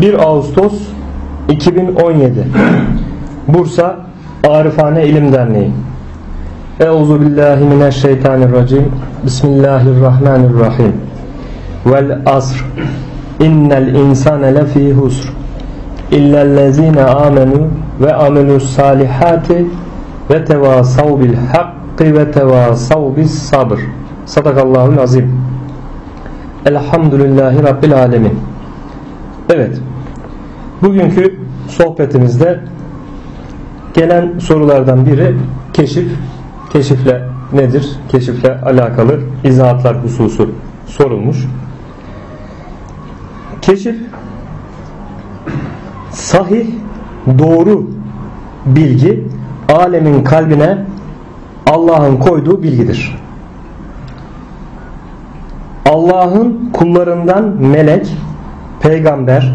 1 Ağustos 2017 Bursa Arifane İlim Derneği. Euzu billahi mineşşeytanirracim. Bismillahirrahmanirrahim. Vel asr. İnnel insane lefî husr. İllellezine amenu ve amelus salihati ve tevasav bil hakki ve tevasav bis sabr. Sadakallahul azim. Elhamdülillahi Rabbil alemin. Evet Bugünkü sohbetimizde gelen sorulardan biri keşif. Keşifle nedir? Keşifle alakalı izahatlar hususu sorulmuş. Keşif sahih, doğru bilgi alemin kalbine Allah'ın koyduğu bilgidir. Allah'ın kullarından melek, peygamber,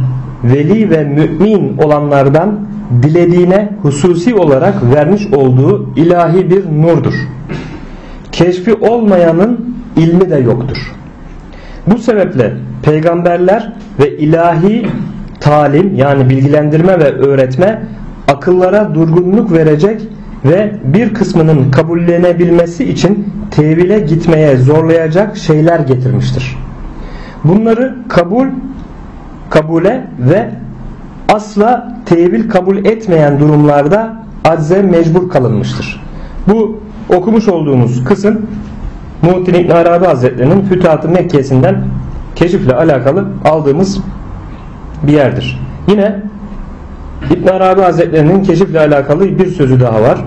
veli ve mümin olanlardan dilediğine hususi olarak vermiş olduğu ilahi bir nurdur. Keşfi olmayanın ilmi de yoktur. Bu sebeple peygamberler ve ilahi talim yani bilgilendirme ve öğretme akıllara durgunluk verecek ve bir kısmının kabullenebilmesi için tevile gitmeye zorlayacak şeyler getirmiştir. Bunları kabul kabule ve asla tevil kabul etmeyen durumlarda acze mecbur kalınmıştır. Bu okumuş olduğumuz kısım Muhittin İbn Arabi Hazretlerinin Fütuhat-ı Mekke'sinden keşifle alakalı aldığımız bir yerdir. Yine İbn Arabi Hazretlerinin keşifle alakalı bir sözü daha var.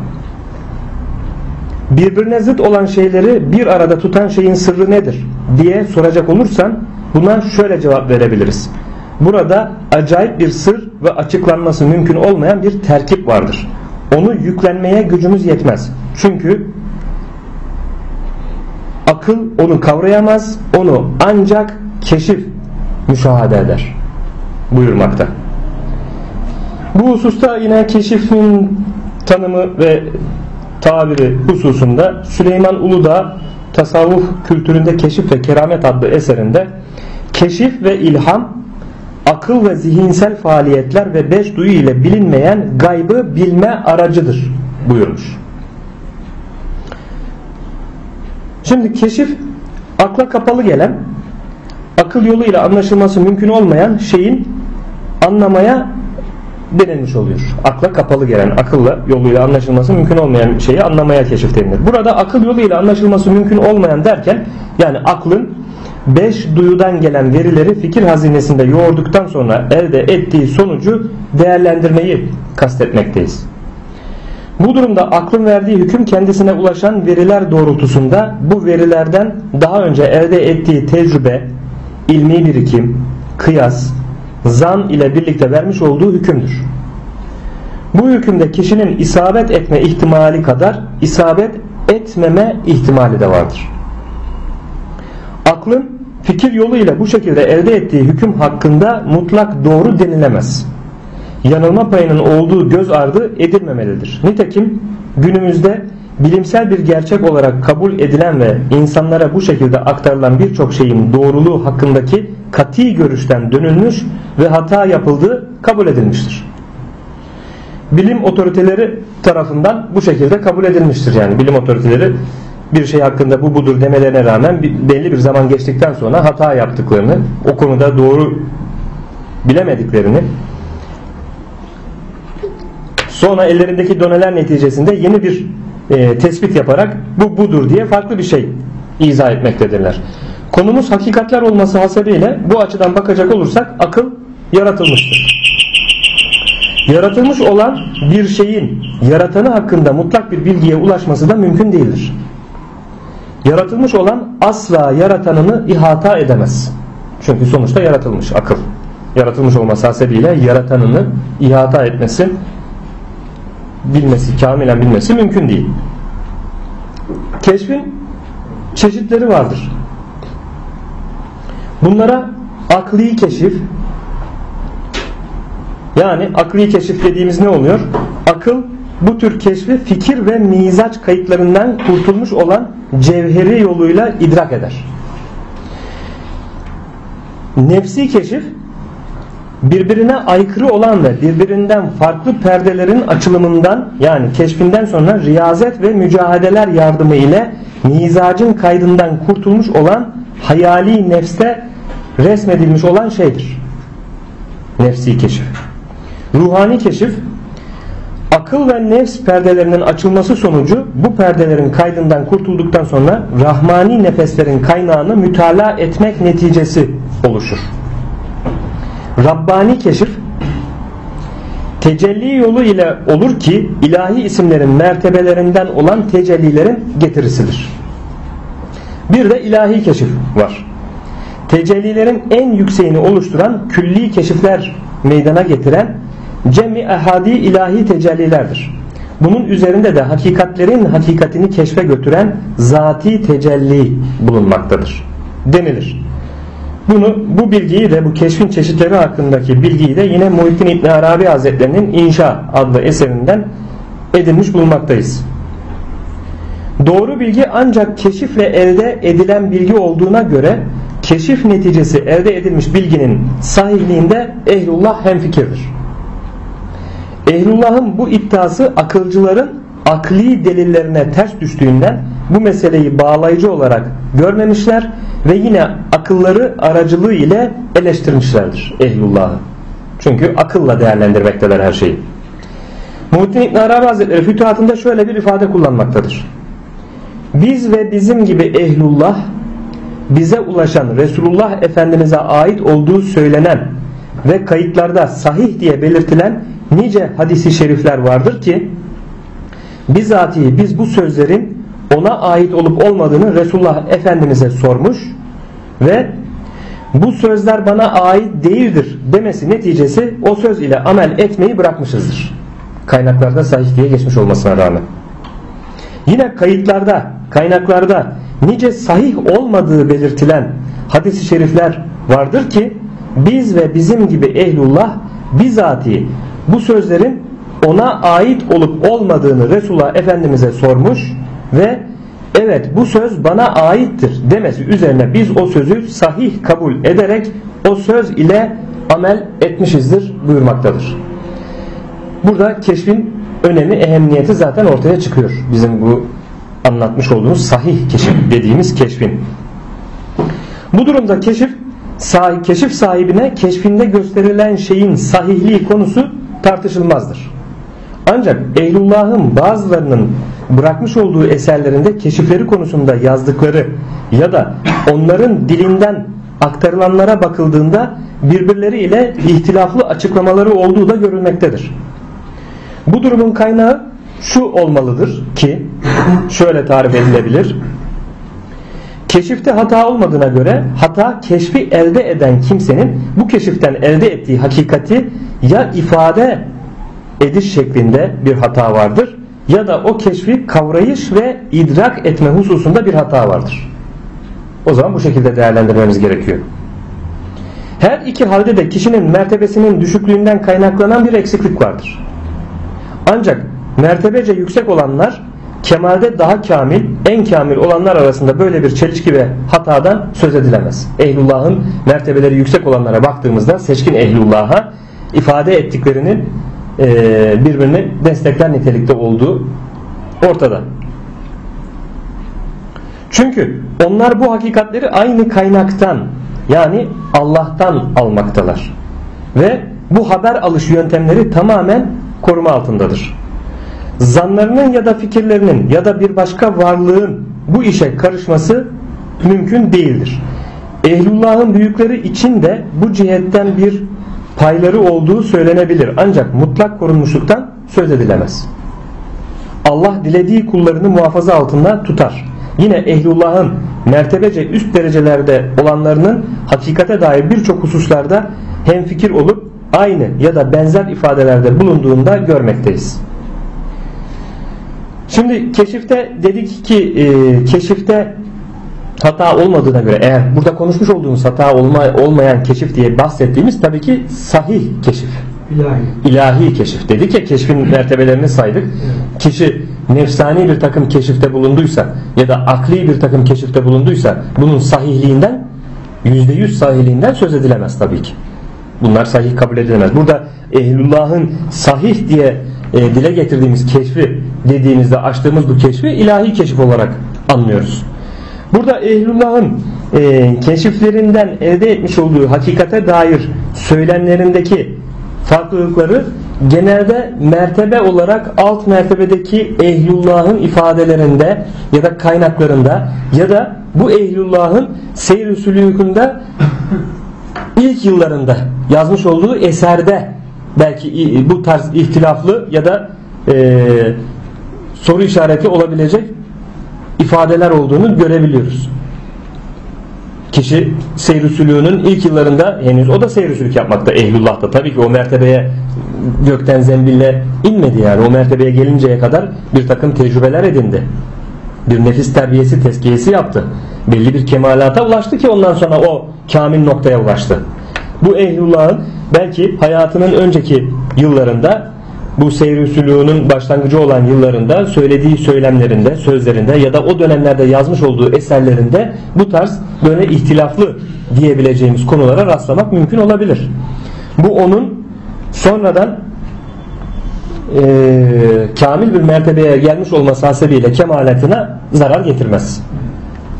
Birbirine zıt olan şeyleri bir arada tutan şeyin sırrı nedir diye soracak olursan buna şöyle cevap verebiliriz. Burada acayip bir sır ve açıklanması mümkün olmayan bir terkip vardır. Onu yüklenmeye gücümüz yetmez. Çünkü akıl onu kavrayamaz, onu ancak keşif müşahede eder buyurmakta. Bu hususta yine keşifin tanımı ve tabiri hususunda Süleyman Uludağ Tasavvuf Kültüründe Keşif ve Keramet adlı eserinde keşif ve ilham akıl ve zihinsel faaliyetler ve beş duyu ile bilinmeyen gaybı bilme aracıdır buyurmuş. Şimdi keşif akla kapalı gelen akıl yoluyla anlaşılması mümkün olmayan şeyin anlamaya denilmiş oluyor. Akla kapalı gelen, akılla yoluyla anlaşılması mümkün olmayan şeyi anlamaya keşif denilir. Burada akıl yoluyla anlaşılması mümkün olmayan derken yani aklın beş duyudan gelen verileri fikir hazinesinde yoğurduktan sonra elde ettiği sonucu değerlendirmeyi kastetmekteyiz. Bu durumda aklın verdiği hüküm kendisine ulaşan veriler doğrultusunda bu verilerden daha önce elde ettiği tecrübe, ilmi birikim, kıyas, zan ile birlikte vermiş olduğu hükümdür. Bu hükümde kişinin isabet etme ihtimali kadar isabet etmeme ihtimali de vardır. Aklın fikir yoluyla bu şekilde elde ettiği hüküm hakkında mutlak doğru denilemez. Yanılma payının olduğu göz ardı edilmemelidir. Nitekim günümüzde bilimsel bir gerçek olarak kabul edilen ve insanlara bu şekilde aktarılan birçok şeyin doğruluğu hakkındaki kati görüşten dönülmüş ve hata yapıldığı kabul edilmiştir. Bilim otoriteleri tarafından bu şekilde kabul edilmiştir. Yani bilim otoriteleri bir şey hakkında bu budur demelerine rağmen belli bir zaman geçtikten sonra hata yaptıklarını, o konuda doğru bilemediklerini sonra ellerindeki doneler neticesinde yeni bir e, tespit yaparak bu budur diye farklı bir şey izah etmektedirler. Konumuz hakikatler olması hasebiyle bu açıdan bakacak olursak akıl yaratılmıştır. Yaratılmış olan bir şeyin yaratanı hakkında mutlak bir bilgiye ulaşması da mümkün değildir. Yaratılmış olan asla yaratanını ihata edemez. Çünkü sonuçta yaratılmış akıl. Yaratılmış olması hasebiyle yaratanını ihata etmesi, bilmesi, kamilen bilmesi mümkün değil. Keşfin çeşitleri vardır. Bunlara akli keşif yani akli keşif dediğimiz ne oluyor? Akıl bu tür keşfi fikir ve mizaç kayıtlarından kurtulmuş olan cevheri yoluyla idrak eder. Nefsi keşif birbirine aykırı olan ve birbirinden farklı perdelerin açılımından yani keşfinden sonra riyazet ve mücahedeler yardımı ile mizacın kaydından kurtulmuş olan hayali nefste resmedilmiş olan şeydir. Nefsi keşif. Ruhani keşif akıl ve nefs perdelerinin açılması sonucu bu perdelerin kaydından kurtulduktan sonra rahmani nefeslerin kaynağını mütalaa etmek neticesi oluşur. Rabbani keşif tecelli yolu ile olur ki ilahi isimlerin mertebelerinden olan tecellilerin getirisidir. Bir de ilahi keşif var. Tecellilerin en yükseğini oluşturan külli keşifler meydana getiren cemi ehadi ilahi tecellilerdir. Bunun üzerinde de hakikatlerin hakikatini keşfe götüren zati tecelli bulunmaktadır. Denilir. Bunu bu bilgiyi de bu keşfin çeşitleri hakkındaki bilgiyi de yine Muhittin İbn Arabi Hazretlerinin İnşa adlı eserinden edinmiş bulunmaktayız. Doğru bilgi ancak keşifle elde edilen bilgi olduğuna göre keşif neticesi elde edilmiş bilginin sahihliğinde ehlullah hemfikirdir. Ehlullah'ın bu iddiası akılcıların akli delillerine ters düştüğünden bu meseleyi bağlayıcı olarak görmemişler ve yine akılları aracılığı ile eleştirmişlerdir ehlullahı. Çünkü akılla değerlendirmekteler her şeyi. Muhittin İbn Arabi Hazretleri fütuhatında şöyle bir ifade kullanmaktadır. Biz ve bizim gibi ehlullah bize ulaşan Resulullah Efendimiz'e ait olduğu söylenen ve kayıtlarda sahih diye belirtilen nice hadisi şerifler vardır ki bizatihi biz bu sözlerin ona ait olup olmadığını Resulullah Efendimiz'e sormuş ve bu sözler bana ait değildir demesi neticesi o söz ile amel etmeyi bırakmışızdır. Kaynaklarda sahih diye geçmiş olmasına rağmen. Yine kayıtlarda, kaynaklarda nice sahih olmadığı belirtilen hadisi şerifler vardır ki biz ve bizim gibi ehlullah bizatihi bu sözlerin ona ait olup olmadığını Resulullah Efendimiz'e sormuş ve evet bu söz bana aittir demesi üzerine biz o sözü sahih kabul ederek o söz ile amel etmişizdir buyurmaktadır. Burada keşfin önemi, ehemmiyeti zaten ortaya çıkıyor. Bizim bu anlatmış olduğumuz sahih keşif dediğimiz keşfin. Bu durumda keşif keşif sahibine keşfinde gösterilen şeyin sahihliği konusu tartışılmazdır. Ancak Ehlullah'ın bazılarının bırakmış olduğu eserlerinde keşifleri konusunda yazdıkları ya da onların dilinden aktarılanlara bakıldığında birbirleri ile ihtilaflı açıklamaları olduğu da görülmektedir. Bu durumun kaynağı şu olmalıdır ki şöyle tarif edilebilir. Keşifte hata olmadığına göre hata keşfi elde eden kimsenin bu keşiften elde ettiği hakikati ya ifade ediş şeklinde bir hata vardır ya da o keşfi kavrayış ve idrak etme hususunda bir hata vardır. O zaman bu şekilde değerlendirmemiz gerekiyor. Her iki halde de kişinin mertebesinin düşüklüğünden kaynaklanan bir eksiklik vardır. Ancak mertebece yüksek olanlar kemalde daha kamil, en kamil olanlar arasında böyle bir çelişki ve hatadan söz edilemez. Ehlullah'ın mertebeleri yüksek olanlara baktığımızda seçkin ehlullah'a ifade ettiklerinin e, birbirini destekler nitelikte olduğu ortada. Çünkü onlar bu hakikatleri aynı kaynaktan yani Allah'tan almaktalar. Ve bu haber alış yöntemleri tamamen koruma altındadır. Zanlarının ya da fikirlerinin ya da bir başka varlığın bu işe karışması mümkün değildir. Ehlullah'ın büyükleri için de bu cihetten bir payları olduğu söylenebilir. Ancak mutlak korunmuşluktan söz edilemez. Allah dilediği kullarını muhafaza altında tutar. Yine ehlullahın mertebece üst derecelerde olanlarının hakikate dair birçok hususlarda hemfikir olup aynı ya da benzer ifadelerde bulunduğunda görmekteyiz. Şimdi keşifte dedik ki e, keşifte hata olmadığına göre eğer burada konuşmuş olduğumuz hata olma, olmayan keşif diye bahsettiğimiz tabii ki sahih keşif. İlahi. İlahi keşif. Dedik ya keşfin mertebelerini saydık. Evet. Kişi nefsani bir takım keşifte bulunduysa ya da akli bir takım keşifte bulunduysa bunun sahihliğinden yüzde yüz sahihliğinden söz edilemez tabii ki. Bunlar sahih kabul edilemez. Burada ehlullahın sahih diye e, dile getirdiğimiz keşfi dediğimizde açtığımız bu keşfi ilahi keşif olarak anlıyoruz. Burada ehlullahın e, keşiflerinden elde etmiş olduğu hakikate dair söylemlerindeki farklılıkları genelde mertebe olarak alt mertebedeki ehlullahın ifadelerinde ya da kaynaklarında ya da bu ehlullahın seyr-i sülükünde ilk yıllarında yazmış olduğu eserde belki bu tarz ihtilaflı ya da e, soru işareti olabilecek ifadeler olduğunu görebiliyoruz. Kişi seyr usulünün ilk yıllarında henüz o da seyr usulük yapmakta ehlullah'ta. Tabii ki o mertebeye gökten zembille inmedi yani. O mertebeye gelinceye kadar bir takım tecrübeler edindi. Bir nefis terbiyesi, tezkiyesi yaptı. Belli bir kemalata ulaştı ki ondan sonra o kamil noktaya ulaştı. Bu ehlullahın belki hayatının önceki yıllarında bu seyir usulünün başlangıcı olan yıllarında söylediği söylemlerinde, sözlerinde ya da o dönemlerde yazmış olduğu eserlerinde bu tarz böyle ihtilaflı diyebileceğimiz konulara rastlamak mümkün olabilir. Bu onun sonradan e, kamil bir mertebeye gelmiş olması hasebiyle kemaletine zarar getirmez.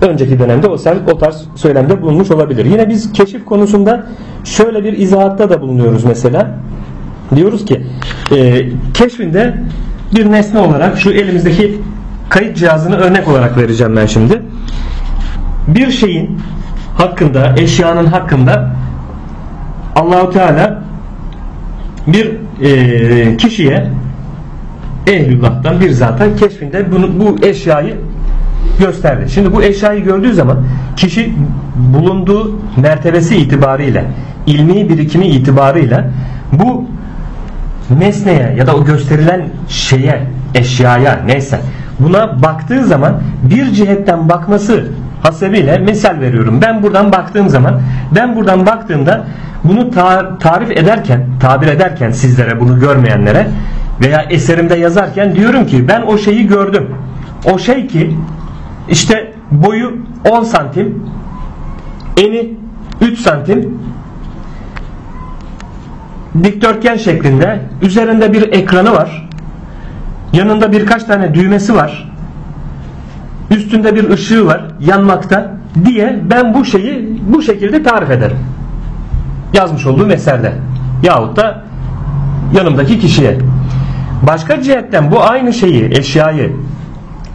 Önceki dönemde o, o tarz söylemde bulunmuş olabilir. Yine biz keşif konusunda şöyle bir izahatta da bulunuyoruz mesela. Diyoruz ki e, keşfinde bir nesne olarak şu elimizdeki kayıt cihazını örnek olarak vereceğim ben şimdi. Bir şeyin hakkında, eşyanın hakkında Allahu Teala bir e, kişiye ehlullah'tan bir zaten keşfinde bunu, bu eşyayı gösterdi. Şimdi bu eşyayı gördüğü zaman kişi bulunduğu mertebesi itibariyle ilmi birikimi itibarıyla bu nesneye ya da o gösterilen şeye, eşyaya neyse buna baktığı zaman bir cihetten bakması hasebiyle misal veriyorum. Ben buradan baktığım zaman ben buradan baktığımda bunu ta tarif ederken, tabir ederken sizlere bunu görmeyenlere veya eserimde yazarken diyorum ki ben o şeyi gördüm. O şey ki işte boyu 10 santim, eni 3 santim, dikdörtgen şeklinde üzerinde bir ekranı var. Yanında birkaç tane düğmesi var. Üstünde bir ışığı var yanmakta diye ben bu şeyi bu şekilde tarif ederim. Yazmış olduğum eserde. Yahut da yanımdaki kişiye. Başka cihetten bu aynı şeyi, eşyayı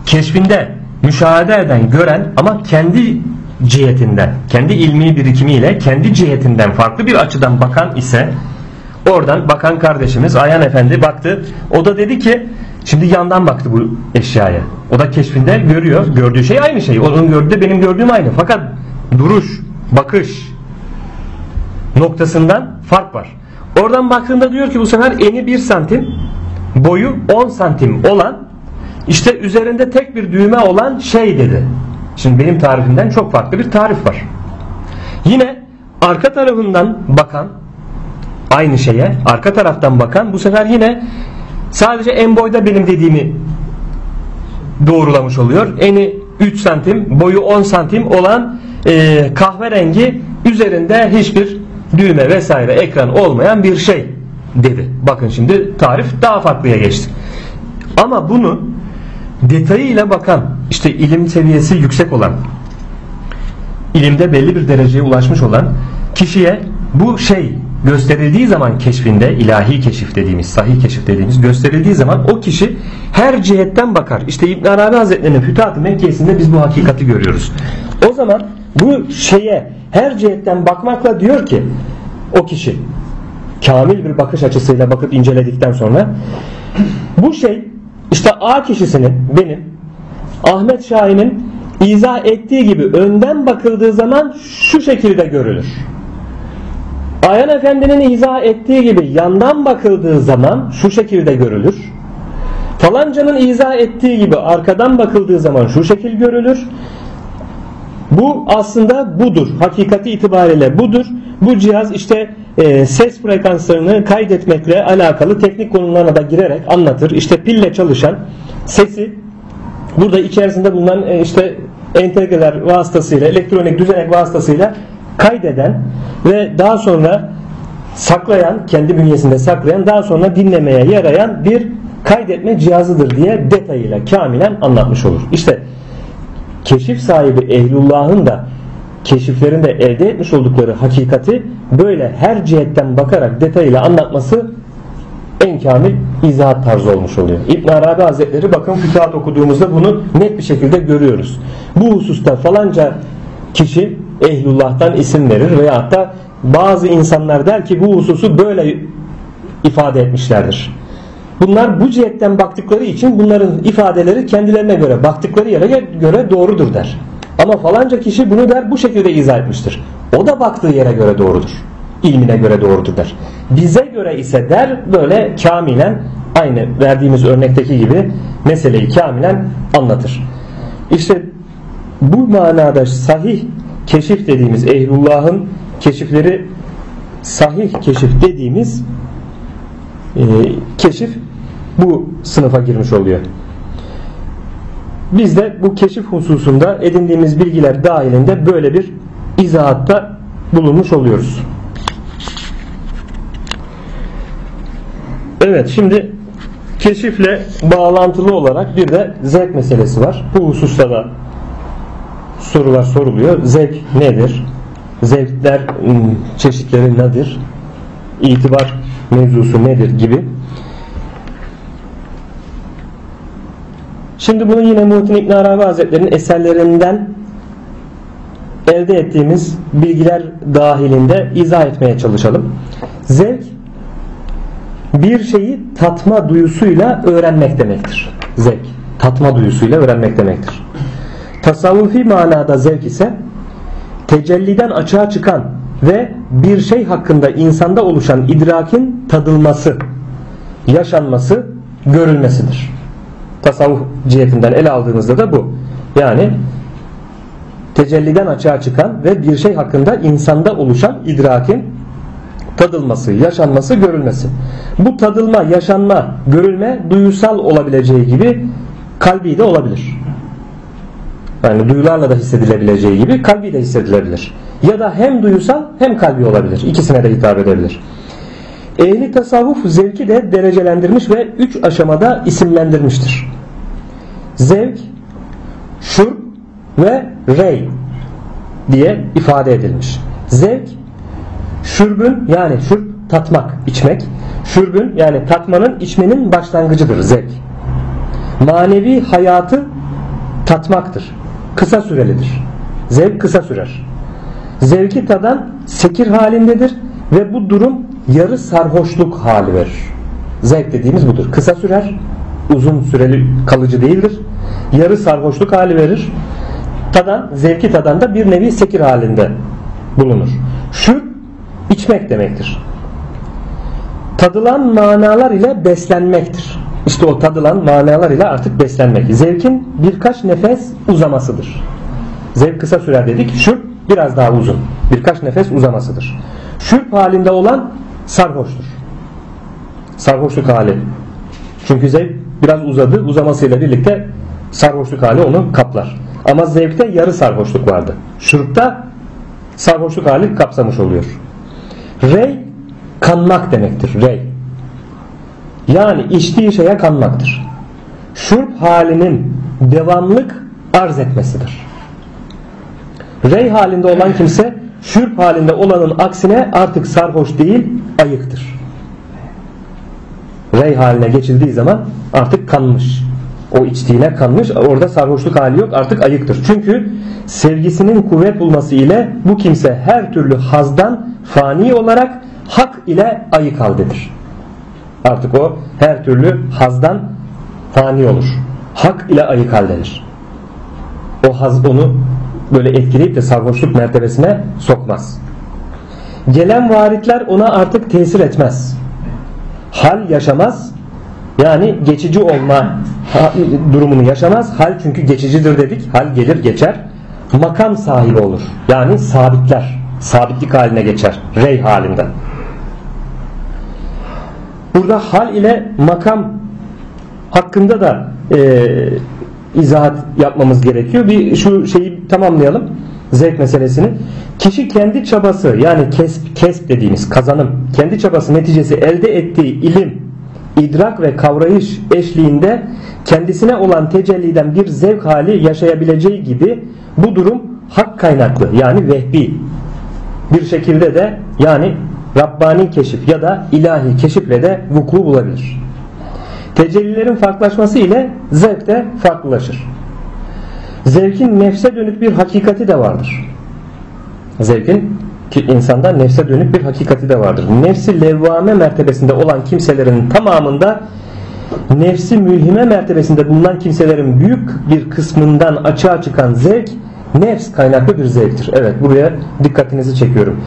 keşfinde müşahede eden, gören ama kendi cihetinden, kendi ilmi birikimiyle kendi cihetinden farklı bir açıdan bakan ise Oradan bakan kardeşimiz Ayhan Efendi baktı. O da dedi ki şimdi yandan baktı bu eşyaya. O da keşfinde görüyor. Gördüğü şey aynı şey. Onun gördüğü benim gördüğüm aynı. Fakat duruş, bakış noktasından fark var. Oradan baktığında diyor ki bu sefer eni 1 santim, boyu 10 santim olan işte üzerinde tek bir düğme olan şey dedi. Şimdi benim tarifimden çok farklı bir tarif var. Yine arka tarafından bakan aynı şeye arka taraftan bakan bu sefer yine sadece en boyda benim dediğimi doğrulamış oluyor. Eni 3 santim boyu 10 santim olan e, kahverengi üzerinde hiçbir düğme vesaire ekran olmayan bir şey dedi. Bakın şimdi tarif daha farklıya geçti. Ama bunu detayıyla bakan işte ilim seviyesi yüksek olan ilimde belli bir dereceye ulaşmış olan kişiye bu şey gösterildiği zaman keşfinde ilahi keşif dediğimiz sahih keşif dediğimiz gösterildiği zaman o kişi her cihetten bakar. İşte İbn Arabi Hazretleri'nin Fütuhat-ı Mekkiyesinde biz bu hakikati görüyoruz. O zaman bu şeye her cihetten bakmakla diyor ki o kişi kamil bir bakış açısıyla bakıp inceledikten sonra bu şey işte A kişisinin benim Ahmet Şahin'in izah ettiği gibi önden bakıldığı zaman şu şekilde görülür. Ayhan Efendi'nin izah ettiği gibi yandan bakıldığı zaman şu şekilde görülür. Falancanın izah ettiği gibi arkadan bakıldığı zaman şu şekil görülür. Bu aslında budur. Hakikati itibariyle budur. Bu cihaz işte e, ses frekanslarını kaydetmekle alakalı teknik konularına da girerek anlatır. İşte pille çalışan sesi burada içerisinde bulunan e, işte entegreler vasıtasıyla elektronik düzenek vasıtasıyla kaydeden ve daha sonra saklayan, kendi bünyesinde saklayan, daha sonra dinlemeye yarayan bir kaydetme cihazıdır diye detayıyla kamilen anlatmış olur. İşte keşif sahibi ehlullahın da keşiflerinde elde etmiş oldukları hakikati böyle her cihetten bakarak detayıyla anlatması en kamil izahat tarzı olmuş oluyor. İbn Arabi Hazretleri bakın fütuhat okuduğumuzda bunu net bir şekilde görüyoruz. Bu hususta falanca kişi ehlullah'tan isim verir veya hatta bazı insanlar der ki bu hususu böyle ifade etmişlerdir. Bunlar bu cihetten baktıkları için bunların ifadeleri kendilerine göre baktıkları yere göre doğrudur der. Ama falanca kişi bunu der bu şekilde izah etmiştir. O da baktığı yere göre doğrudur. İlmine göre doğrudur der. Bize göre ise der böyle kamilen aynı verdiğimiz örnekteki gibi meseleyi kamilen anlatır. İşte bu manada sahih keşif dediğimiz ehlullahın keşifleri sahih keşif dediğimiz e, keşif bu sınıfa girmiş oluyor. Biz de bu keşif hususunda edindiğimiz bilgiler dahilinde böyle bir izahatta bulunmuş oluyoruz. Evet şimdi keşifle bağlantılı olarak bir de zevk meselesi var. Bu hususta da sorular soruluyor. Zevk nedir? Zevkler ıı, çeşitleri nedir? İtibar mevzusu nedir gibi. Şimdi bunu yine Muhittin İbn Arabi Hazretleri'nin eserlerinden elde ettiğimiz bilgiler dahilinde izah etmeye çalışalım. Zevk bir şeyi tatma duyusuyla öğrenmek demektir. Zevk, tatma duyusuyla öğrenmek demektir. Tasavvufi manada zevk ise tecelliden açığa çıkan ve bir şey hakkında insanda oluşan idrakin tadılması, yaşanması, görülmesidir. Tasavvuf cihetinden ele aldığımızda da bu. Yani tecelliden açığa çıkan ve bir şey hakkında insanda oluşan idrakin tadılması, yaşanması, görülmesi. Bu tadılma, yaşanma, görülme duyusal olabileceği gibi kalbi de olabilir. Yani duyularla da hissedilebileceği gibi kalbi de hissedilebilir. Ya da hem duyusal hem kalbi olabilir. İkisine de hitap edebilir. Ehli tasavvuf zevki de derecelendirmiş ve üç aşamada isimlendirmiştir. Zevk, şurb ve rey diye ifade edilmiş. Zevk, şurbün yani şurb tatmak, içmek. Şurbün yani tatmanın içmenin başlangıcıdır zevk. Manevi hayatı tatmaktır. Kısa sürelidir. Zevk kısa sürer. Zevki tadan sekir halindedir ve bu durum yarı sarhoşluk hali verir. Zevk dediğimiz budur. Kısa sürer, uzun süreli kalıcı değildir. Yarı sarhoşluk hali verir. Tadan, zevki tadan da bir nevi sekir halinde bulunur. Şu içmek demektir. Tadılan manalar ile beslenmektir. İşte o tadılan manalar ile artık beslenmek. Zevkin birkaç nefes uzamasıdır. Zevk kısa sürer dedik. Şürp biraz daha uzun. Birkaç nefes uzamasıdır. Şürp halinde olan sarhoştur. Sarhoşluk hali. Çünkü zevk biraz uzadı. Uzamasıyla birlikte sarhoşluk hali onu kaplar. Ama zevkte yarı sarhoşluk vardı. Şurupta sarhoşluk hali kapsamış oluyor. Rey kanmak demektir. Rey. Yani içtiği şeye kanmaktır. Şurp halinin devamlık arz etmesidir. Rey halinde olan kimse şürp halinde olanın aksine artık sarhoş değil ayıktır. Rey haline geçildiği zaman artık kanmış. O içtiğine kanmış. Orada sarhoşluk hali yok. Artık ayıktır. Çünkü sevgisinin kuvvet bulması ile bu kimse her türlü hazdan fani olarak hak ile ayık haldedir. Artık o her türlü hazdan fani olur. Hak ile ayık haldedir. O haz onu böyle etkileyip de sarhoşluk mertebesine sokmaz. Gelen varitler ona artık tesir etmez. Hal yaşamaz. Yani geçici olma durumunu yaşamaz. Hal çünkü geçicidir dedik. Hal gelir geçer. Makam sahibi olur. Yani sabitler. Sabitlik haline geçer. Rey halinde. Burada hal ile makam hakkında da e, izahat yapmamız gerekiyor. Bir şu şeyi tamamlayalım. Zevk meselesini. Kişi kendi çabası yani kesp, kesp dediğimiz kazanım, kendi çabası neticesi elde ettiği ilim, idrak ve kavrayış eşliğinde kendisine olan tecelliden bir zevk hali yaşayabileceği gibi bu durum hak kaynaklı yani vehbi bir şekilde de yani Rabbani keşif ya da ilahi keşifle de vuku bulabilir. Tecellilerin farklılaşması ile zevk de farklılaşır. Zevkin nefse dönük bir hakikati de vardır. Zevkin ki insanda nefse dönük bir hakikati de vardır. Nefsi levvame mertebesinde olan kimselerin tamamında nefsi mülhime mertebesinde bulunan kimselerin büyük bir kısmından açığa çıkan zevk nefs kaynaklı bir zevktir. Evet buraya dikkatinizi çekiyorum.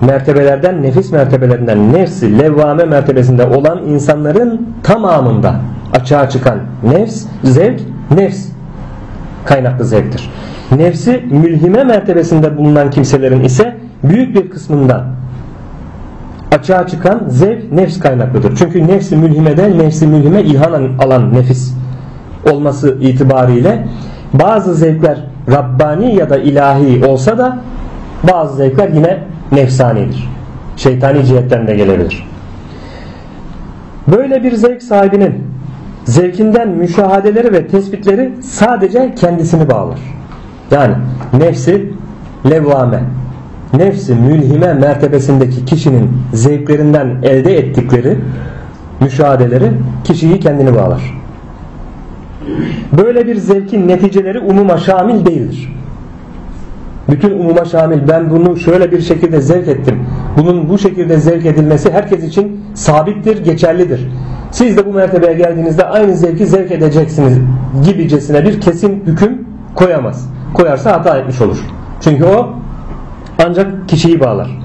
Mertebelerden, nefis mertebelerinden nefsi levvame mertebesinde olan insanların tamamında açığa çıkan nefs, zevk, nefs kaynaklı zevktir. Nefsi mülhime mertebesinde bulunan kimselerin ise büyük bir kısmından açığa çıkan zevk nefs kaynaklıdır. Çünkü nefsi mülhimeden nefsi mülhime ilhan alan nefis olması itibariyle bazı zevkler Rabbani ya da ilahi olsa da bazı zevkler yine nefsanidir. Şeytani cihetten de gelebilir. Böyle bir zevk sahibinin zevkinden müşahadeleri ve tespitleri sadece kendisini bağlar. Yani nefsi levvame, nefsi mülhime mertebesindeki kişinin zevklerinden elde ettikleri müşahadeleri kişiyi kendini bağlar. Böyle bir zevkin neticeleri umuma şamil değildir. Bütün umuma şamil ben bunu şöyle bir şekilde zevk ettim. Bunun bu şekilde zevk edilmesi herkes için sabittir, geçerlidir. Siz de bu mertebeye geldiğinizde aynı zevki zevk edeceksiniz gibicesine bir kesin hüküm koyamaz. Koyarsa hata etmiş olur. Çünkü o ancak kişiyi bağlar.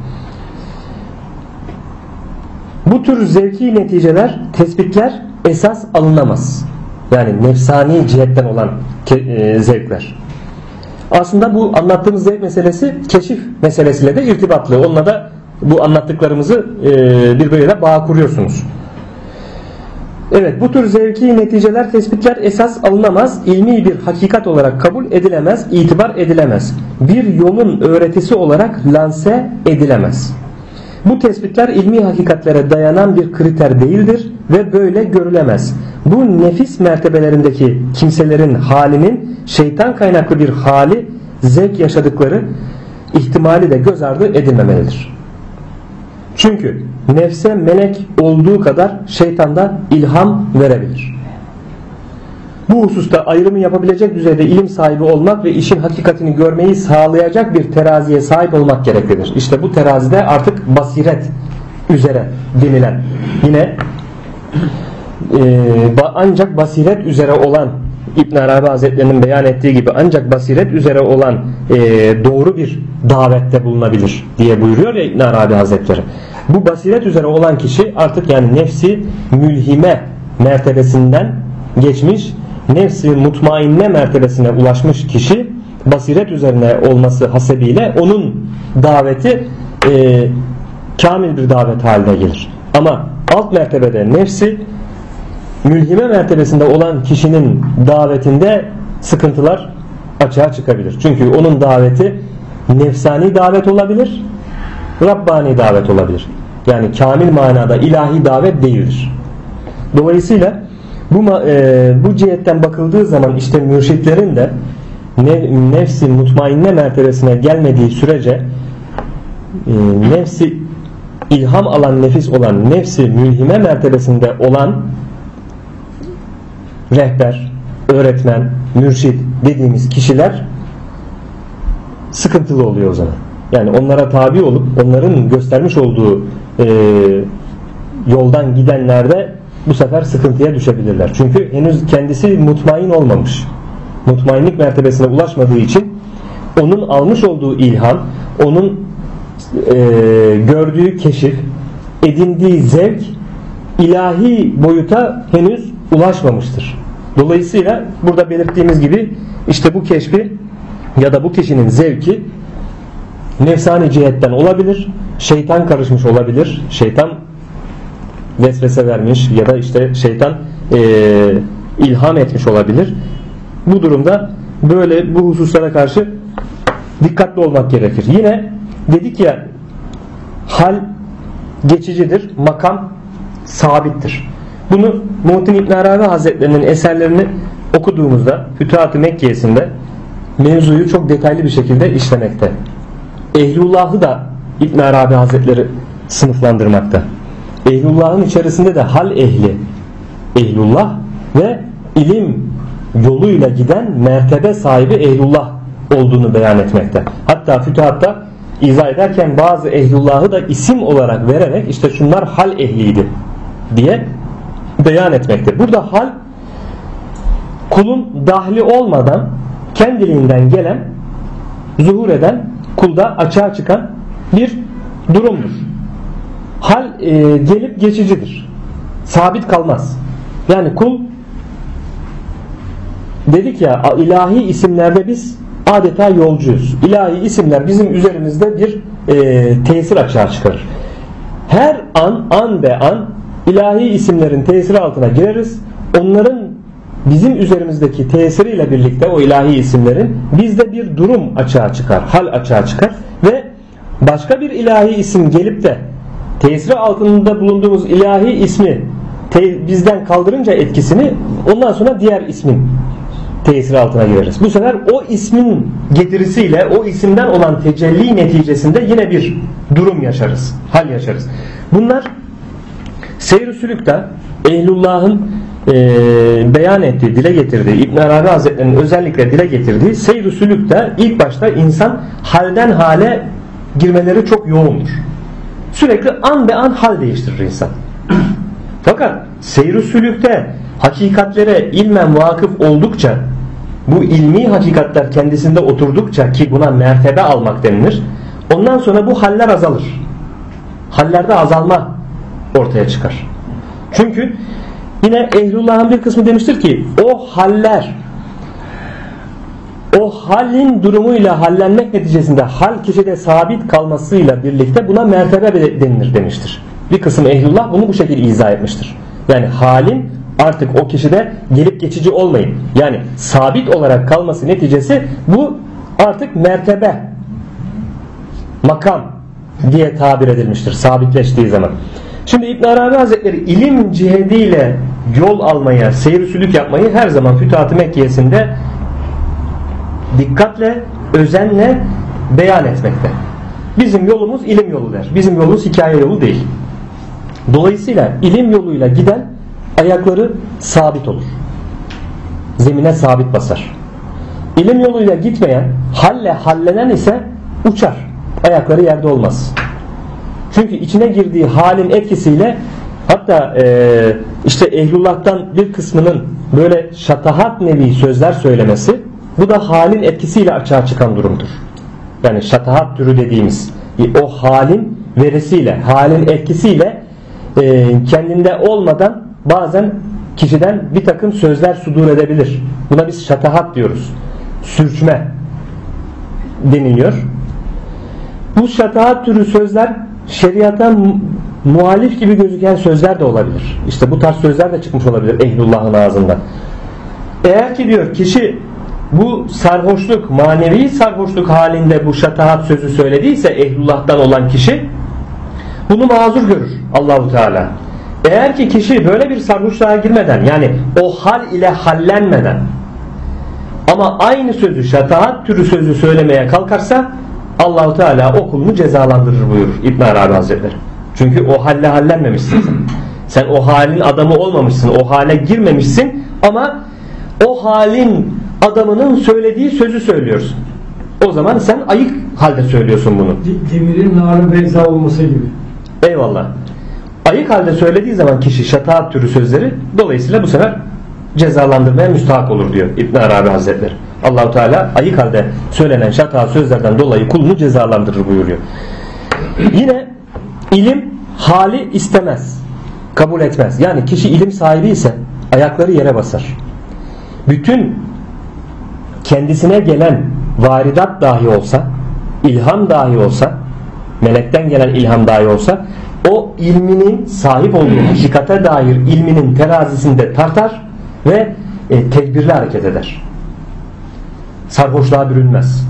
Bu tür zevki neticeler, tespitler esas alınamaz. Yani nefsani cihetten olan e, zevkler. Aslında bu anlattığımız zevk meselesi keşif meselesiyle de irtibatlı. Onunla da bu anlattıklarımızı e, birbiriyle bağ kuruyorsunuz. Evet bu tür zevki neticeler tespitler esas alınamaz, ilmi bir hakikat olarak kabul edilemez, itibar edilemez. Bir yolun öğretisi olarak lanse edilemez. Bu tespitler ilmi hakikatlere dayanan bir kriter değildir ve böyle görülemez. Bu nefis mertebelerindeki kimselerin halinin şeytan kaynaklı bir hali zevk yaşadıkları ihtimali de göz ardı edilmemelidir. Çünkü nefse melek olduğu kadar şeytanda ilham verebilir. Bu hususta ayrımı yapabilecek düzeyde ilim sahibi olmak ve işin hakikatini görmeyi sağlayacak bir teraziye sahip olmak gereklidir. İşte bu terazide artık basiret üzere denilen yine ancak basiret üzere olan İbn Arabi Hazretlerinin beyan ettiği gibi ancak basiret üzere olan e, doğru bir davette bulunabilir diye buyuruyor ya İbn Arabi Hazretleri. Bu basiret üzere olan kişi artık yani nefsi mülhime mertebesinden geçmiş, nefsi mutmainne mertebesine ulaşmış kişi basiret üzerine olması hasebiyle onun daveti e, kamil bir davet haline gelir. Ama alt mertebede nefsi mülhime mertebesinde olan kişinin davetinde sıkıntılar açığa çıkabilir. Çünkü onun daveti nefsani davet olabilir, Rabbani davet olabilir. Yani kamil manada ilahi davet değildir. Dolayısıyla bu e, bu cihetten bakıldığı zaman işte mürşitlerin de nefsi mutmainne mertebesine gelmediği sürece e, nefsi ilham alan nefis olan nefsi mülhime mertebesinde olan rehber, öğretmen, mürşit dediğimiz kişiler sıkıntılı oluyor o zaman. Yani onlara tabi olup onların göstermiş olduğu e, yoldan gidenlerde bu sefer sıkıntıya düşebilirler. Çünkü henüz kendisi mutmain olmamış. Mutmainlik mertebesine ulaşmadığı için onun almış olduğu ilham, onun e, gördüğü keşif, edindiği zevk ilahi boyuta henüz ulaşmamıştır. Dolayısıyla burada belirttiğimiz gibi işte bu keşfi ya da bu kişinin zevki nefsani cihetten olabilir, şeytan karışmış olabilir, şeytan vesvese vermiş ya da işte şeytan e, ilham etmiş olabilir. Bu durumda böyle bu hususlara karşı dikkatli olmak gerekir. Yine dedik ya hal geçicidir, makam sabittir. Bunu Muhittin İbn Arabi Hazretlerinin eserlerini okuduğumuzda Fütuhat-ı Mekke'sinde mevzuyu çok detaylı bir şekilde işlemekte. Ehlullah'ı da İbn Arabi Hazretleri sınıflandırmakta. Ehlullah'ın içerisinde de hal ehli, ehlullah ve ilim yoluyla giden mertebe sahibi ehlullah olduğunu beyan etmekte. Hatta fütuhatta izah ederken bazı ehlullahı da isim olarak vererek işte şunlar hal ehliydi diye beyan etmekte. Burada hal kulun dahli olmadan kendiliğinden gelen zuhur eden kulda açığa çıkan bir durumdur. Hal e, gelip geçicidir. Sabit kalmaz. Yani kul dedik ya ilahi isimlerde biz adeta yolcuyuz. İlahi isimler bizim üzerimizde bir e, tesir açığa çıkarır. Her an an be an ilahi isimlerin tesiri altına gireriz. Onların bizim üzerimizdeki tesiriyle birlikte o ilahi isimlerin bizde bir durum açığa çıkar, hal açığa çıkar ve başka bir ilahi isim gelip de tesiri altında bulunduğumuz ilahi ismi bizden kaldırınca etkisini ondan sonra diğer ismin tesiri altına gireriz. Bu sefer o ismin getirisiyle o isimden olan tecelli neticesinde yine bir durum yaşarız. Hal yaşarız. Bunlar seyr-i sülükte Ehlullah'ın e, beyan ettiği, dile getirdiği, İbn Arabi Hazretleri'nin özellikle dile getirdiği seyr-i sülükte ilk başta insan halden hale girmeleri çok yoğundur. Sürekli an be an hal değiştirir insan. Fakat seyr-i sülükte hakikatlere ilmen vakıf oldukça bu ilmi hakikatler kendisinde oturdukça ki buna mertebe almak denilir. Ondan sonra bu haller azalır. Hallerde azalma ortaya çıkar. Çünkü yine ehlullahın bir kısmı demiştir ki o haller o halin durumuyla hallenmek neticesinde hal kişide sabit kalmasıyla birlikte buna mertebe denilir demiştir. Bir kısım ehlullah bunu bu şekilde izah etmiştir. Yani halin artık o kişide gelip geçici olmayın. Yani sabit olarak kalması neticesi bu artık mertebe makam diye tabir edilmiştir sabitleştiği zaman. Şimdi İbn Arabi Hazretleri ilim cihediyle yol almaya, seyir sülük yapmayı her zaman Fütuhat-ı Mekke'sinde dikkatle, özenle beyan etmekte. Bizim yolumuz ilim yolu der. Bizim yolumuz hikaye yolu değil. Dolayısıyla ilim yoluyla giden ayakları sabit olur. Zemine sabit basar. İlim yoluyla gitmeyen, halle hallenen ise uçar. Ayakları yerde olmaz. Çünkü içine girdiği halin etkisiyle hatta e, işte ehlullah'tan bir kısmının böyle şatahat nevi sözler söylemesi bu da halin etkisiyle açığa çıkan durumdur. Yani şatahat türü dediğimiz o halin verisiyle, halin etkisiyle e, kendinde olmadan bazen kişiden bir takım sözler sudur edebilir. Buna biz şatahat diyoruz. Sürçme deniliyor. Bu şatahat türü sözler şeriata muhalif gibi gözüken sözler de olabilir. İşte bu tarz sözler de çıkmış olabilir ehlullahın ağzından. Eğer ki diyor kişi bu sarhoşluk, manevi sarhoşluk halinde bu şatahat sözü söylediyse ehlullah'tan olan kişi bunu mazur görür Allahu Teala. Eğer ki kişi böyle bir sarhoşluğa girmeden yani o hal ile hallenmeden ama aynı sözü şatahat türü sözü söylemeye kalkarsa Allahu Teala o kulunu cezalandırır buyur İbn Arabi Hazretleri. Çünkü o halle hallenmemişsin sen. O halin adamı olmamışsın. O hale girmemişsin ama o halin adamının söylediği sözü söylüyorsun. O zaman sen ayık halde söylüyorsun bunu. Demirin narı beyza olması gibi. Eyvallah. Ayık halde söylediği zaman kişi şataat türü sözleri dolayısıyla bu sefer cezalandırmaya müstahak olur diyor İbn Arabi Hazretleri. Allahu Teala ayık halde söylenen şataat sözlerden dolayı kulunu cezalandırır buyuruyor. Yine ilim hali istemez. Kabul etmez. Yani kişi ilim sahibi ise ayakları yere basar. Bütün kendisine gelen varidat dahi olsa, ilham dahi olsa, melekten gelen ilham dahi olsa o ilminin sahip olduğu hakikate dair ilminin terazisinde tartar ve e, tedbirli hareket eder. Sarhoşluğa bürünmez.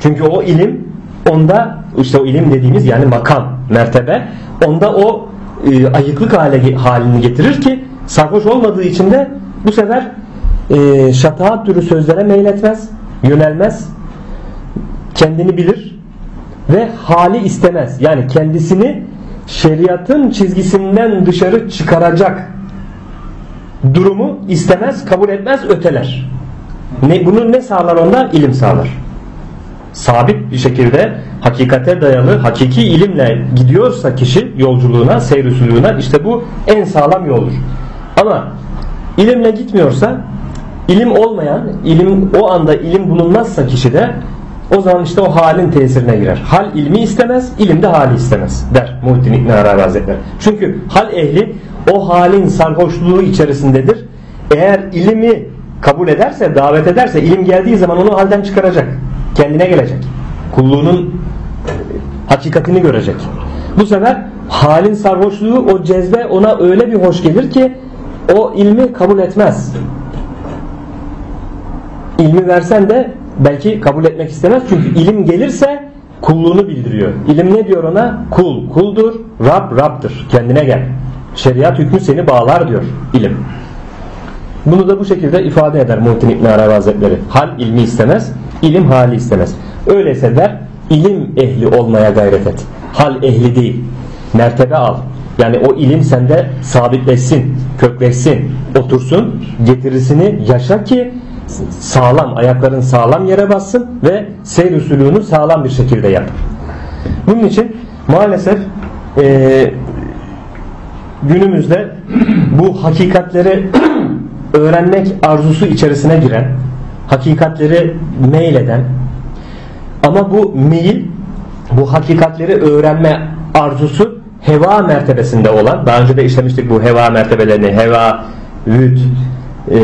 Çünkü o ilim onda işte o ilim dediğimiz yani makam, mertebe onda o e, ayıklık hale, halini getirir ki sarhoş olmadığı için de bu sefer e, şataat türü sözlere meyletmez, yönelmez, kendini bilir ve hali istemez. Yani kendisini şeriatın çizgisinden dışarı çıkaracak durumu istemez, kabul etmez, öteler. Ne, bunu ne sağlar onda? İlim sağlar. Sabit bir şekilde hakikate dayalı, hakiki ilimle gidiyorsa kişi yolculuğuna, seyr işte bu en sağlam yoldur. Ama ilimle gitmiyorsa, ilim olmayan, ilim o anda ilim bulunmazsa kişide o zaman işte o halin tesirine girer. Hal ilmi istemez, ilim de hali istemez der Muhittin İbn Arabi Hazretleri. Çünkü hal ehli o halin sarhoşluğu içerisindedir. Eğer ilimi kabul ederse, davet ederse ilim geldiği zaman onu halden çıkaracak. Kendine gelecek. Kulluğunun hakikatini görecek. Bu sefer halin sarhoşluğu o cezbe ona öyle bir hoş gelir ki o ilmi kabul etmez. İlmi versen de belki kabul etmek istemez. Çünkü ilim gelirse kulluğunu bildiriyor. İlim ne diyor ona? Kul, kuldur. Rab, Rab'dır. Kendine gel. Şeriat hükmü seni bağlar diyor ilim. Bunu da bu şekilde ifade eder Muhittin İbn Arabi Hazretleri. Hal ilmi istemez, ilim hali istemez. Öyleyse der ilim ehli olmaya gayret et. Hal ehli değil. Mertebe al. Yani o ilim sende sabitleşsin, kökleşsin, otursun, getirisini yaşa ki sağlam, ayakların sağlam yere bassın ve seyr usulünü sağlam bir şekilde yap. Bunun için maalesef e, günümüzde bu hakikatleri öğrenmek arzusu içerisine giren, hakikatleri meyleden ama bu meyil, bu hakikatleri öğrenme arzusu heva mertebesinde olan, daha önce de işlemiştik bu heva mertebelerini, heva, vüd e,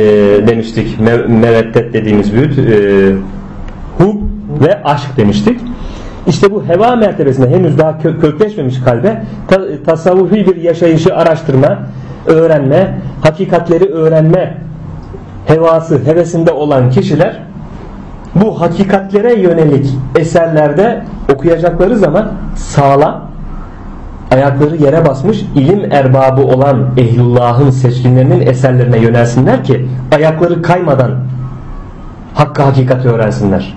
demiştik, me meveddet dediğimiz vüd, e, hub ve aşk demiştik. İşte bu heva mertebesinde henüz daha kö kökleşmemiş kalbe ta tasavvufi bir yaşayışı araştırma, öğrenme, hakikatleri öğrenme hevası, hevesinde olan kişiler bu hakikatlere yönelik eserlerde okuyacakları zaman sağlam ayakları yere basmış ilim erbabı olan ehlullahın seçkinlerinin eserlerine yönelsinler ki ayakları kaymadan hakkı hakikati öğrensinler.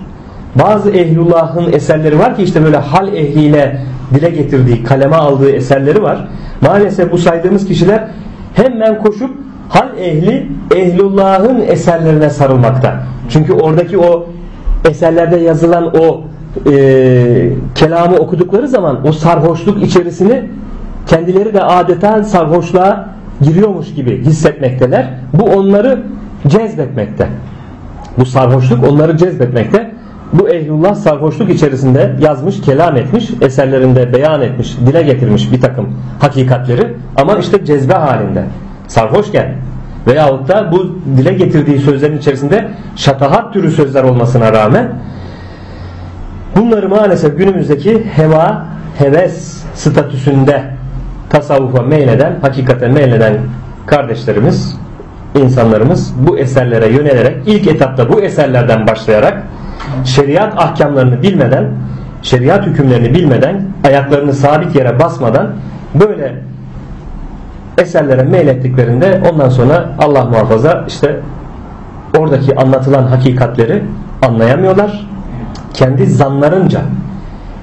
Bazı ehlullahın eserleri var ki işte böyle hal ehliyle dile getirdiği, kaleme aldığı eserleri var. Maalesef bu saydığımız kişiler hemen koşup hal ehli ehlullahın eserlerine sarılmakta. Çünkü oradaki o eserlerde yazılan o e, kelamı okudukları zaman o sarhoşluk içerisini kendileri de adeta sarhoşluğa giriyormuş gibi hissetmekteler. Bu onları cezbetmekte. Bu sarhoşluk onları cezbetmekte. Bu ehlullah sarhoşluk içerisinde yazmış, kelam etmiş, eserlerinde beyan etmiş, dile getirmiş bir takım hakikatleri ama işte cezbe halinde sarhoşken veyahut da bu dile getirdiği sözlerin içerisinde şatahat türü sözler olmasına rağmen bunları maalesef günümüzdeki heva, heves statüsünde tasavvufa meyleden, hakikate meyleden kardeşlerimiz, insanlarımız bu eserlere yönelerek ilk etapta bu eserlerden başlayarak şeriat ahkamlarını bilmeden, şeriat hükümlerini bilmeden, ayaklarını sabit yere basmadan böyle eserlere meylettiklerinde ondan sonra Allah muhafaza işte oradaki anlatılan hakikatleri anlayamıyorlar. Kendi zanlarınca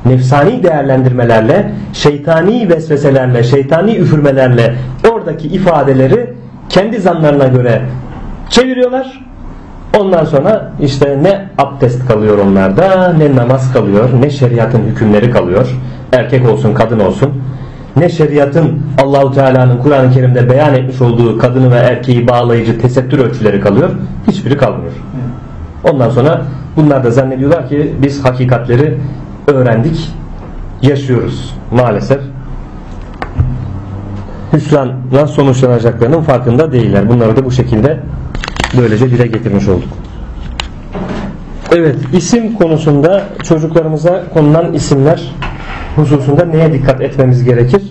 nefsani değerlendirmelerle, şeytani vesveselerle, şeytani üfürmelerle oradaki ifadeleri kendi zanlarına göre çeviriyorlar. Ondan sonra işte ne abdest kalıyor onlarda, ne namaz kalıyor, ne şeriatın hükümleri kalıyor. Erkek olsun, kadın olsun ne şeriatın Allahu Teala'nın Kur'an-ı Kerim'de beyan etmiş olduğu kadını ve erkeği bağlayıcı tesettür ölçüleri kalıyor. Hiçbiri kalmıyor. Ondan sonra bunlar da zannediyorlar ki biz hakikatleri öğrendik, yaşıyoruz. Maalesef hüsranla sonuçlanacaklarının farkında değiller. Bunları da bu şekilde böylece dile getirmiş olduk. Evet, isim konusunda çocuklarımıza konulan isimler hususunda neye dikkat etmemiz gerekir?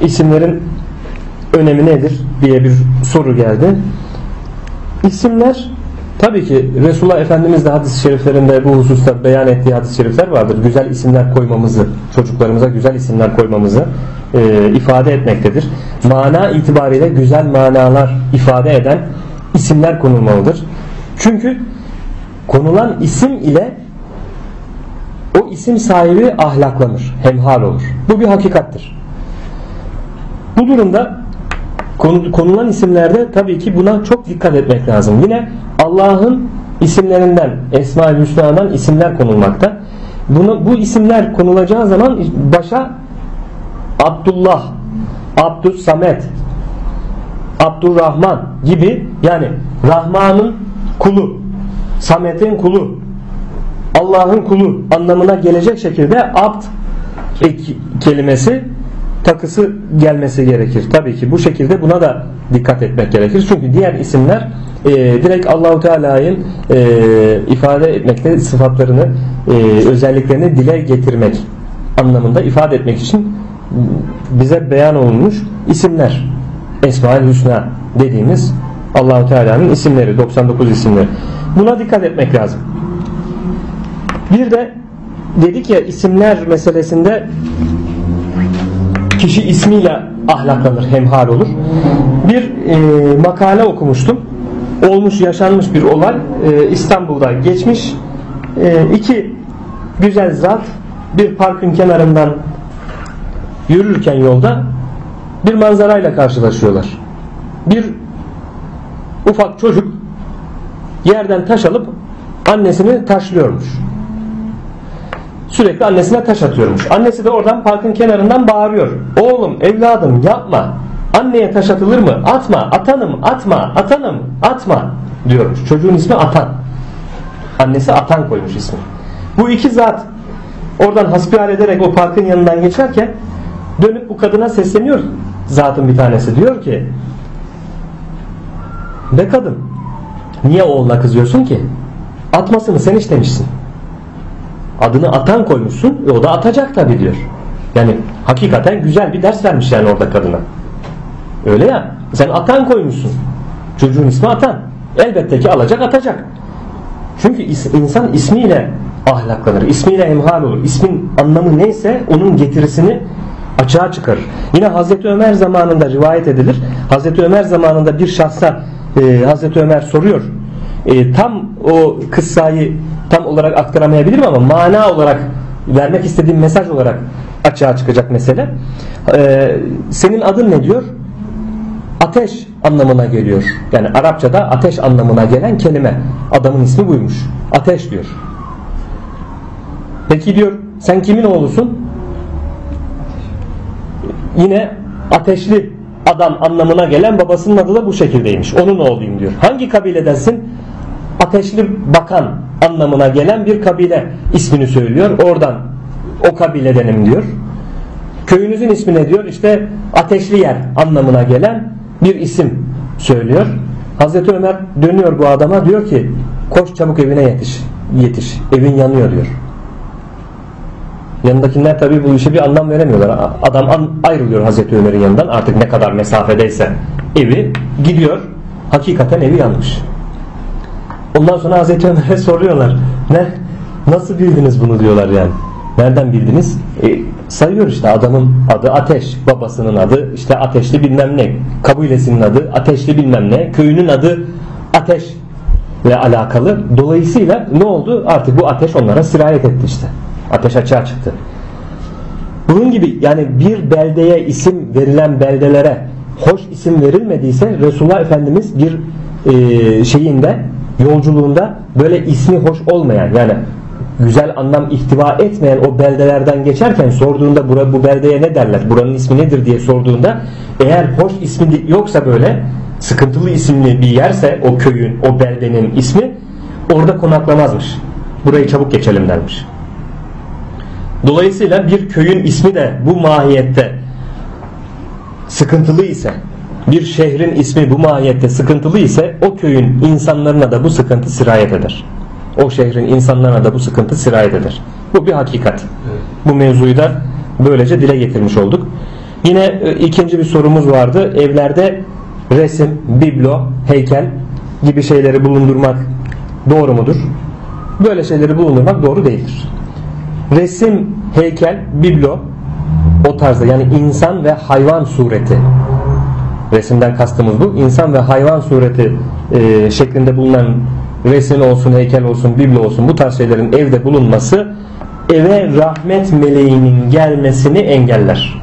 İsimlerin önemi nedir diye bir soru geldi. İsimler Tabii ki Resulullah Efendimiz de hadis-i şeriflerinde bu hususta beyan ettiği hadis-i şerifler vardır. Güzel isimler koymamızı, çocuklarımıza güzel isimler koymamızı e, ifade etmektedir. Mana itibariyle güzel manalar ifade eden isimler konulmalıdır. Çünkü konulan isim ile o isim sahibi ahlaklanır, hemhal olur. Bu bir hakikattir. Bu durumda konulan isimlerde tabii ki buna çok dikkat etmek lazım. Yine Allah'ın isimlerinden, Esma-ül Hüsna'dan isimler konulmakta. Bunu, bu isimler konulacağı zaman başa Abdullah, Abdus Samet, Abdurrahman gibi yani Rahman'ın kulu, Samet'in kulu, Allah'ın kulu anlamına gelecek şekilde abd kelimesi takısı gelmesi gerekir. Tabii ki bu şekilde buna da dikkat etmek gerekir. Çünkü diğer isimler e, direkt Allahu Teala'nın e, ifade etmekte sıfatlarını, e, özelliklerini dile getirmek anlamında ifade etmek için bize beyan olunmuş isimler. Esmaül Hüsna dediğimiz Allahu Teala'nın isimleri, 99 isimleri. Buna dikkat etmek lazım. Bir de dedik ya isimler meselesinde kişi ismiyle ahlaklanır, hemhal olur. Bir e, makale okumuştum. Olmuş, yaşanmış bir olay. E, İstanbul'da geçmiş. E, iki güzel zat bir parkın kenarından yürürken yolda bir manzarayla karşılaşıyorlar. Bir ufak çocuk yerden taş alıp annesini taşlıyormuş. Sürekli annesine taş atıyormuş. Annesi de oradan parkın kenarından bağırıyor. Oğlum evladım yapma. Anneye taş atılır mı? Atma. Atanım atma. Atanım atma diyormuş. Çocuğun ismi Atan. Annesi Atan koymuş ismi. Bu iki zat oradan hasbihal ederek o parkın yanından geçerken dönüp bu kadına sesleniyor. Zatın bir tanesi diyor ki Be kadın niye oğluna kızıyorsun ki? Atmasını sen istemişsin. Adını atan koymuşsun. E o da atacak tabi diyor. Yani hakikaten güzel bir ders vermiş yani orada kadına. Öyle ya. Sen atan koymuşsun. Çocuğun ismi atan. Elbette ki alacak atacak. Çünkü insan ismiyle ahlaklanır. İsmiyle emhal olur. İsmin anlamı neyse onun getirisini açığa çıkarır. Yine Hazreti Ömer zamanında rivayet edilir. Hazreti Ömer zamanında bir şahsa e, Hazreti Ömer soruyor. E, tam o kıssayı tam olarak aktaramayabilirim ama mana olarak vermek istediğim mesaj olarak açığa çıkacak mesele. Ee, senin adın ne diyor? Ateş anlamına geliyor. Yani Arapçada ateş anlamına gelen kelime. Adamın ismi buymuş. Ateş diyor. Peki diyor sen kimin oğlusun? Yine ateşli adam anlamına gelen babasının adı da bu şekildeymiş. Onun oğluyum diyor. Hangi kabiledensin? Ateşli bakan anlamına gelen bir kabile ismini söylüyor. Oradan o kabiledenim diyor. Köyünüzün ismi ne diyor? İşte ateşli yer anlamına gelen bir isim söylüyor. Hazreti Ömer dönüyor bu adama diyor ki koş çabuk evine yetiş. Yetiş. Evin yanıyor diyor. Yanındakiler tabi bu işe bir anlam veremiyorlar. Adam ayrılıyor Hazreti Ömer'in yanından artık ne kadar mesafedeyse evi gidiyor. Hakikaten evi yanmış. Ondan sonra Hazreti Ömer'e soruyorlar. Ne? Nasıl bildiniz bunu diyorlar yani. Nereden bildiniz? E, sayıyor işte adamın adı Ateş, babasının adı işte Ateşli bilmem ne, kabilesinin adı Ateşli bilmem ne, köyünün adı Ateş ile alakalı. Dolayısıyla ne oldu? Artık bu ateş onlara sirayet etti işte. Ateş açığa çıktı. Bunun gibi yani bir beldeye isim verilen beldelere hoş isim verilmediyse Resulullah Efendimiz bir e, şeyinde yolculuğunda böyle ismi hoş olmayan yani güzel anlam ihtiva etmeyen o beldelerden geçerken sorduğunda bura, bu beldeye ne derler buranın ismi nedir? diye sorduğunda eğer hoş ismi yoksa böyle sıkıntılı isimli bir yerse o köyün o beldenin ismi orada konaklamazmış. Burayı çabuk geçelim. dermiş. Dolayısıyla bir köyün ismi de bu mahiyette sıkıntılı ise bir şehrin ismi bu mahiyette sıkıntılı ise o köyün insanlarına da bu sıkıntı sirayet eder. O şehrin insanlarına da bu sıkıntı sirayet eder. Bu bir hakikat. Bu mevzuyu da böylece dile getirmiş olduk. Yine e, ikinci bir sorumuz vardı. Evlerde resim, biblo, heykel gibi şeyleri bulundurmak doğru mudur? Böyle şeyleri bulundurmak doğru değildir. Resim, heykel, biblo o tarzda yani insan ve hayvan sureti resimden kastımız bu. İnsan ve hayvan sureti e, şeklinde bulunan resim olsun, heykel olsun, biblo olsun bu tarz şeylerin evde bulunması eve rahmet meleğinin gelmesini engeller.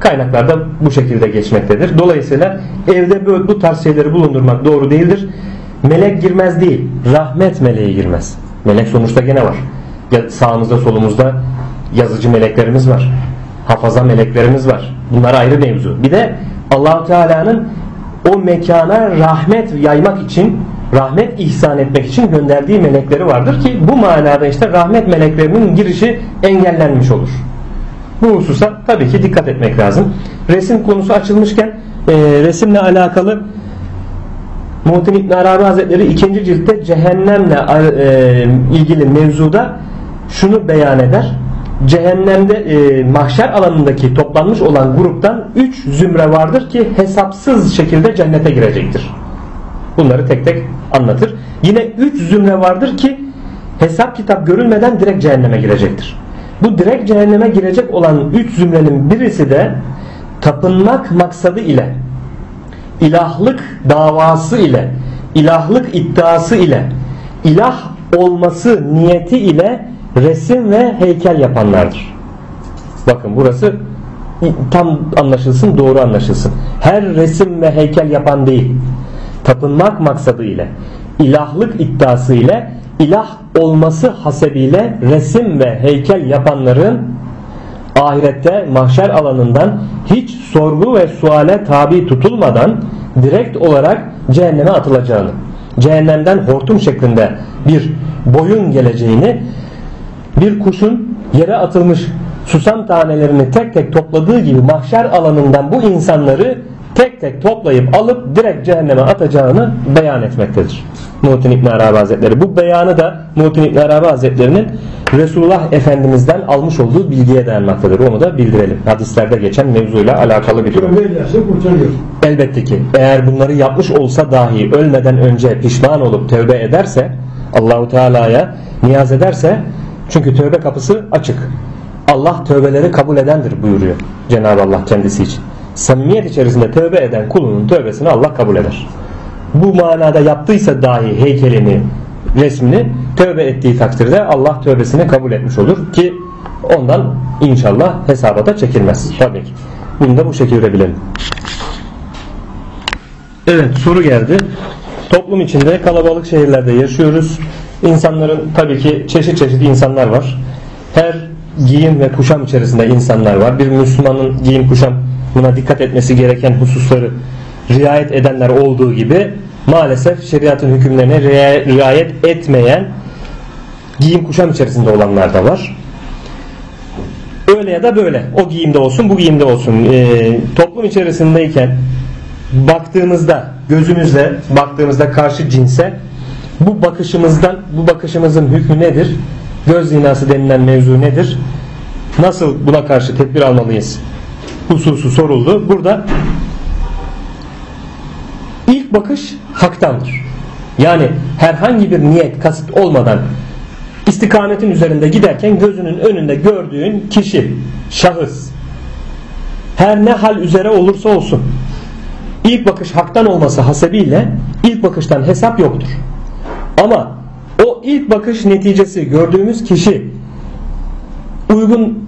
Kaynaklarda bu şekilde geçmektedir. Dolayısıyla evde bu, bu tarz şeyleri bulundurmak doğru değildir. Melek girmez değil, rahmet meleği girmez. Melek sonuçta gene var. Ya sağımızda solumuzda yazıcı meleklerimiz var. Hafaza meleklerimiz var. Bunlar ayrı mevzu. Bir de Allahu Teala'nın o mekana rahmet yaymak için rahmet ihsan etmek için gönderdiği melekleri vardır ki bu manada işte rahmet meleklerinin girişi engellenmiş olur. Bu hususa tabii ki dikkat etmek lazım. Resim konusu açılmışken e, resimle alakalı Muhittin İbn Arabi Hazretleri ikinci ciltte cehennemle e, ilgili mevzuda şunu beyan eder. Cehennemde e, mahşer alanındaki toplanmış olan gruptan üç zümre vardır ki hesapsız şekilde cennete girecektir. Bunları tek tek anlatır. Yine üç zümre vardır ki hesap kitap görülmeden direkt cehenneme girecektir. Bu direkt cehenneme girecek olan üç zümrenin birisi de tapınmak maksadı ile ilahlık davası ile ilahlık iddiası ile ilah olması niyeti ile resim ve heykel yapanlardır. Bakın burası tam anlaşılsın doğru anlaşılsın. Her resim ve heykel yapan değil. Tapınmak maksadı ile ilahlık iddiası ile ilah olması hasebiyle resim ve heykel yapanların ahirette mahşer alanından hiç sorgu ve suale tabi tutulmadan direkt olarak cehenneme atılacağını, cehennemden hortum şeklinde bir boyun geleceğini, bir kuşun yere atılmış susam tanelerini tek tek topladığı gibi mahşer alanından bu insanları tek tek toplayıp alıp direkt cehenneme atacağını beyan etmektedir. Muhittin İbn Arabi Hazretleri. Bu beyanı da Muhittin İbn Arabi Hazretleri'nin Resulullah Efendimiz'den almış olduğu bilgiye dayanmaktadır. Onu da bildirelim. Hadislerde geçen mevzuyla alakalı bir durum. Elbette ki eğer bunları yapmış olsa dahi ölmeden önce pişman olup tövbe ederse Allahu Teala'ya niyaz ederse çünkü tövbe kapısı açık. Allah tövbeleri kabul edendir buyuruyor Cenab-ı Allah kendisi için. Samimiyet içerisinde tövbe eden kulunun tövbesini Allah kabul eder. Bu manada yaptıysa dahi heykelini, resmini tövbe ettiği takdirde Allah tövbesini kabul etmiş olur ki ondan inşallah hesaba da çekilmez. Tabii ki. Bunu da bu şekilde bilelim. Evet soru geldi. Toplum içinde kalabalık şehirlerde yaşıyoruz. İnsanların tabii ki çeşit çeşit insanlar var. Her giyim ve kuşam içerisinde insanlar var. Bir Müslümanın giyim kuşam buna dikkat etmesi gereken hususları riayet edenler olduğu gibi maalesef şeriatın hükümlerine riayet etmeyen giyim kuşam içerisinde olanlar da var. Öyle ya da böyle. O giyimde olsun, bu giyimde olsun. E, toplum içerisindeyken baktığımızda, gözümüzle baktığımızda karşı cinse bu bakışımızdan, bu bakışımızın hükmü nedir? Göz zinası denilen mevzu nedir? Nasıl buna karşı tedbir almalıyız? Hususu soruldu. Burada ilk bakış haktandır. Yani herhangi bir niyet, kasıt olmadan istikametin üzerinde giderken gözünün önünde gördüğün kişi, şahıs her ne hal üzere olursa olsun ilk bakış haktan olması hasebiyle ilk bakıştan hesap yoktur. Ama o ilk bakış neticesi gördüğümüz kişi uygun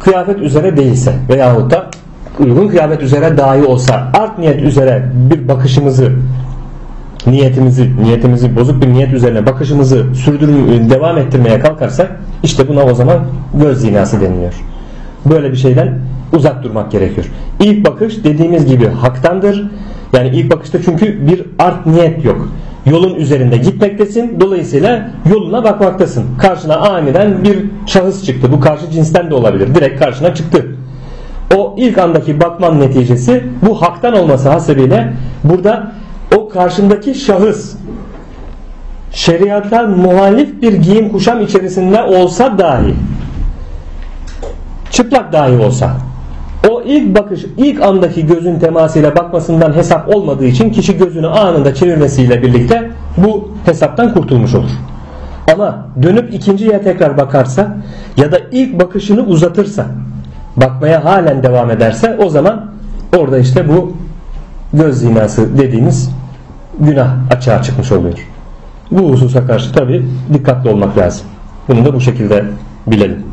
kıyafet üzere değilse veyahut da uygun kıyafet üzere dahi olsa art niyet üzere bir bakışımızı niyetimizi niyetimizi bozuk bir niyet üzerine bakışımızı sürdürmeye devam ettirmeye kalkarsak işte buna o zaman göz zinası deniliyor. Böyle bir şeyden uzak durmak gerekiyor. İlk bakış dediğimiz gibi haktandır. Yani ilk bakışta çünkü bir art niyet yok. Yolun üzerinde gitmektesin. Dolayısıyla yoluna bakmaktasın. Karşına aniden bir şahıs çıktı. Bu karşı cinsten de olabilir. Direkt karşına çıktı. O ilk andaki bakman neticesi bu haktan olması hasebiyle burada o karşındaki şahıs şeriata muhalif bir giyim kuşam içerisinde olsa dahi çıplak dahi olsa ilk bakış ilk andaki gözün temasıyla bakmasından hesap olmadığı için kişi gözünü anında çevirmesiyle birlikte bu hesaptan kurtulmuş olur. Ama dönüp ikinciye tekrar bakarsa ya da ilk bakışını uzatırsa bakmaya halen devam ederse o zaman orada işte bu göz zinası dediğimiz günah açığa çıkmış oluyor. Bu hususa karşı tabi dikkatli olmak lazım. Bunu da bu şekilde bilelim.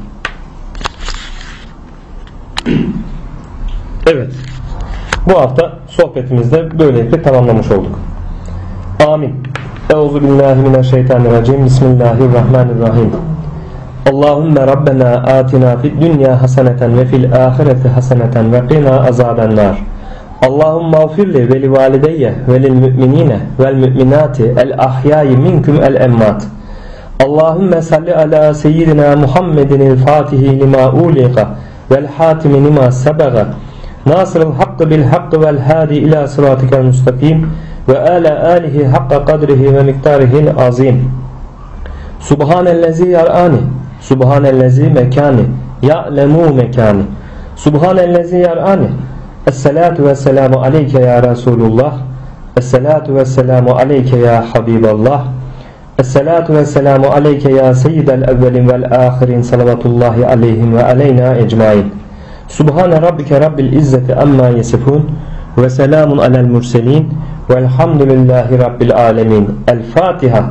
Evet. Bu hafta sohbetimizde böylelikle tamamlamış olduk. Amin. Euzu billahi mineşşeytanirracim. Bismillahirrahmanirrahim. Allahümme Rabbena atina fid dünya haseneten ve fil ahireti haseneten ve qina azaben nar. Allahümme afirli ve li valideyye ve lil müminine vel müminati el ahyayi minkum el emmat. Allahümme salli ala seyyidina Muhammedin el fatihi lima uliqa vel hatimi lima sebaga nasırıl hakkı bil hakkı vel hadi ila sıratikel mustakim ve ala alihi hakka kadrihi ve miktarihil azim Subhanellezi yar'ani Subhanellezi mekani Ya'lemu mekani Subhanellezi yar'ani Esselatu ve selamu aleyke ya Resulullah Esselatu ve selamu aleyke ya Habiballah Esselatu ve selamu aleyke ya seyyidel evvelin vel ahirin salavatullahi aleyhim ve aleyna ecmain سبحان ربك رب العزة أما يصفون وسلام على المرسلين والحمد لله رب العالمين. الفاتحة.